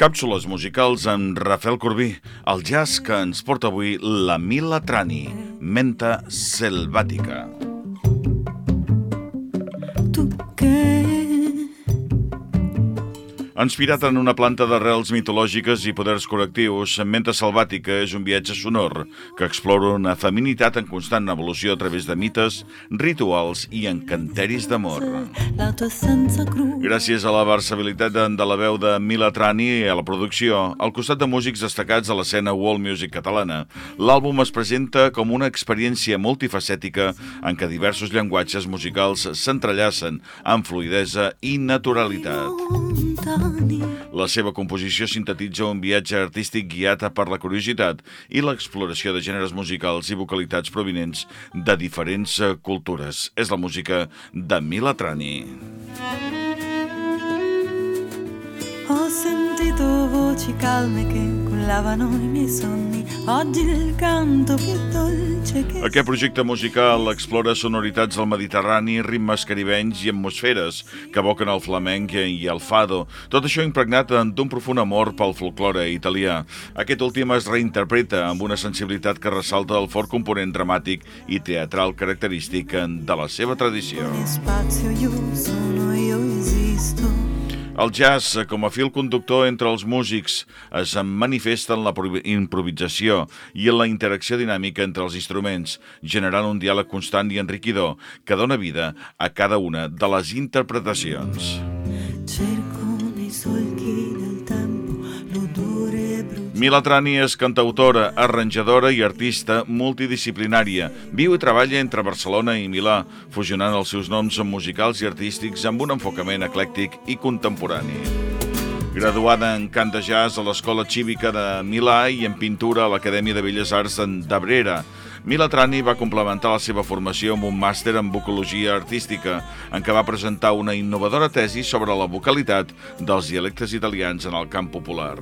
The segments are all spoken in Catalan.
Càpsules musicals amb Rafael Corbí, el jazz que ens porta avui la Mila Trani, Menta Selvàtica. Tu Inspirat en una planta d'arrels mitològiques i poders correctius, Menta Salvàtica és un viatge sonor que explora una feminitat en constant evolució a través de mites, rituals i encanteris d'amor. Gràcies a la versabilitat de la veu de Mila Trani a la producció, al costat de músics destacats a l'escena world music catalana, l'àlbum es presenta com una experiència multifacètica en què diversos llenguatges musicals s'entrellacen amb fluidesa i naturalitat. La seva composició sintetitza un viatge artístic guiat per la curiositat i l'exploració de gèneres musicals i vocalitats provinents de diferents eh, cultures. És la música de Mila Trani. Ho sentito voci calme che cullavano i miei sogni Oggi il canto più dolce che... Aquest projecte musical explora sonoritats del Mediterrani, ritmes caribenys i atmosferes que evoquen el flamenc i el fado. Tot això impregnat d'un profund amor pel folklore italià. Aquest últim es reinterpreta amb una sensibilitat que ressalta el fort component dramàtic i teatral característic de la seva tradició. Spazio io sono, io esisto el jazz, com a fil conductor entre els músics, es manifesta en la improvisació i en la interacció dinàmica entre els instruments, generant un diàleg constant i enriquidor que dona vida a cada una de les interpretacions. Cerco nei solchi Milatrani és cantautora, arranjadora i artista multidisciplinària. Viu i treballa entre Barcelona i Milà, fusionant els seus noms musicals i artístics amb un enfocament eclèctic i contemporani. Graduada en cant de jazz a l'Escola Cívica de Milà i en pintura a l'Acadèmia de Belles Arts d'Abrera, Milatrani va complementar la seva formació amb un màster en vocologia artística, en què va presentar una innovadora tesi sobre la vocalitat dels dialectes italians en el camp popular.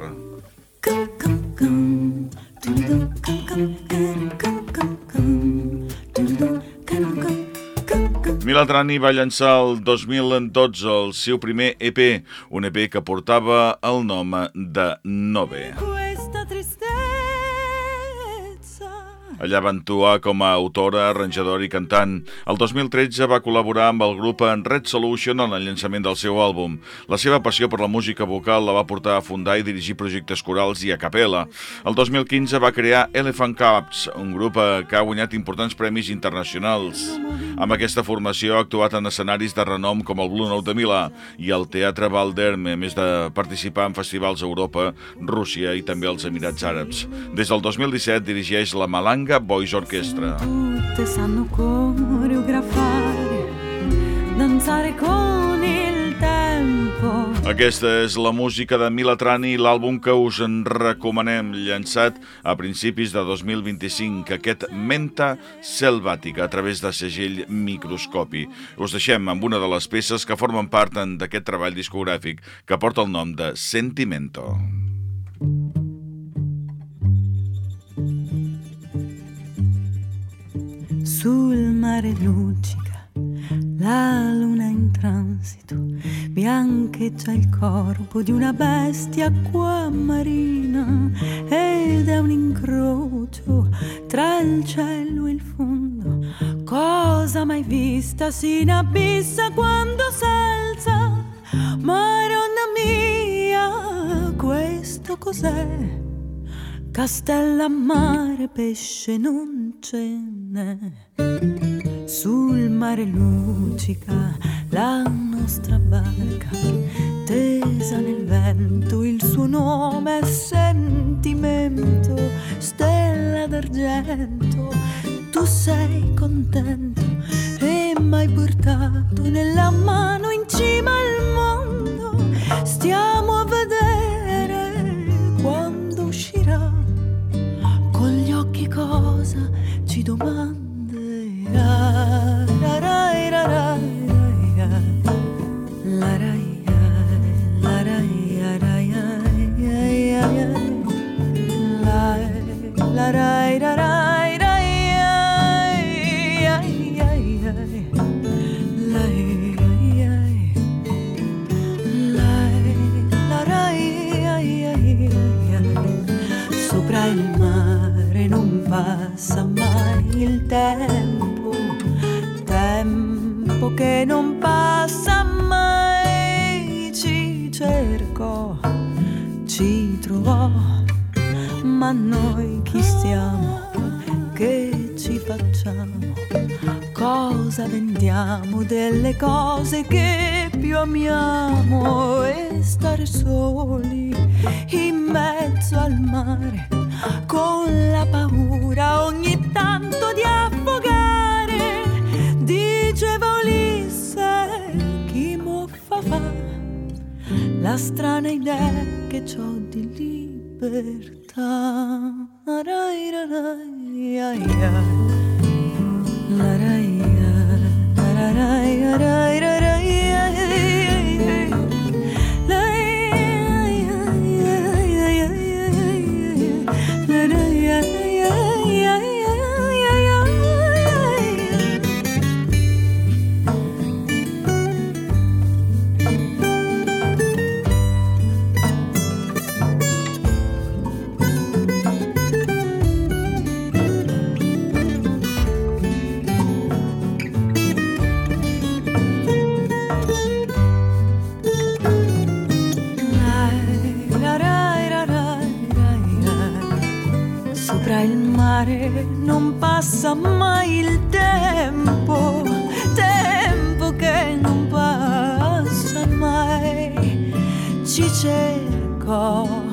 Milatrani va llançar el 2012 el seu primer EP, un EP que portava el nom de Nove. Allà va actuar com a autora, arranjadora i cantant. El 2013 va col·laborar amb el grup en Red Solution en el llançament del seu àlbum. La seva passió per la música vocal la va portar a fundar i dirigir projectes corals i a capella. El 2015 va crear Elephant Cups, un grup eh, que ha guanyat importants premis internacionals. Amb aquesta formació ha actuat en escenaris de renom com el Blue Note de Milà i el Teatre Valderme, més de participar en festivals a Europa, Rússia i també als Emirats Àrabs. Des del 2017 dirigeix la Malanga Boys Orchestra. Danzare con. Aquesta és la música de Milatrani, l'àlbum que us en recomanem, llançat a principis de 2025, aquest Menta Selvàtica, a través de segell Microscopi. Us deixem amb una de les peces que formen part d'aquest treball discogràfic que porta el nom de Sentimento. sul mare luccica la luna in transito, biancheggia il corpo di una bestia acquamarina ed è un incrocio tra il cielo e il fondo. Cosa mai vista si inabissa quando s'alza? Maronna mia, questo cos'è? Castella, mare, pesce non ce n'è. Sul mare luccica la nostra barca, tesa nel vento, il suo nome è sentimento, stella d'argento. Tu sei contento e mai portato nella mano in cima al mondo. Stiamo a vedere quando uscirà cosa ci domanderà. Passa mai il tempo, tempo che non passa mai, ci cercò, ci trovò, ma noi chi siamo, che ci facciamo, cosa vendiamo delle cose che più amiamo? E stare soli in mezzo al mare con la paura ogni tanto di affogare. Diceva Ulisse, chi muffa fa la strana idea che ho di libertà. Rai, rai, rai, rai, passa mai il tempo, tempo che non passa mai. Ci cerco